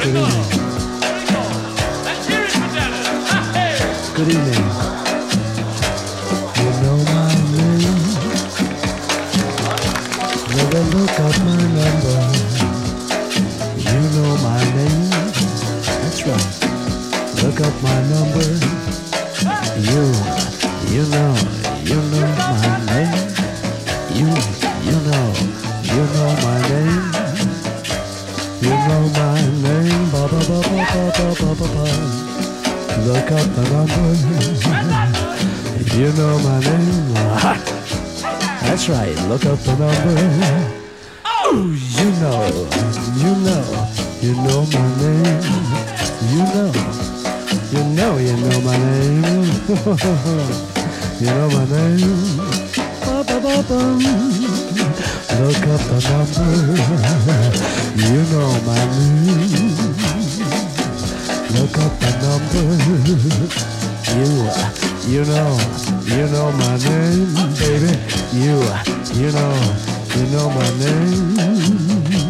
Good evening. Good evening. You know my name. Never look up my number. You know my name. That's right. Look up my number. You, you know, you know my name. You. Look up the number. You know my name. That's right. Look up the number. Oh, you know, you know, you know my name. You know, you know, you know my name. you know my name. Look up the number. You know my name. You, you know, you know my name, baby. You, you know, you know my name.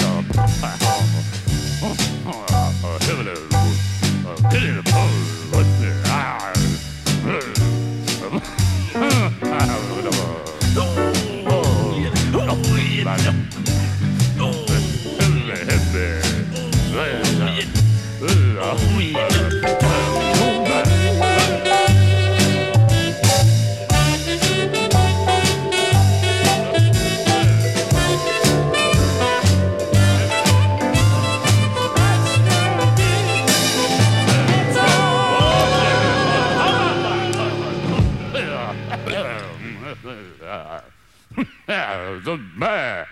the man.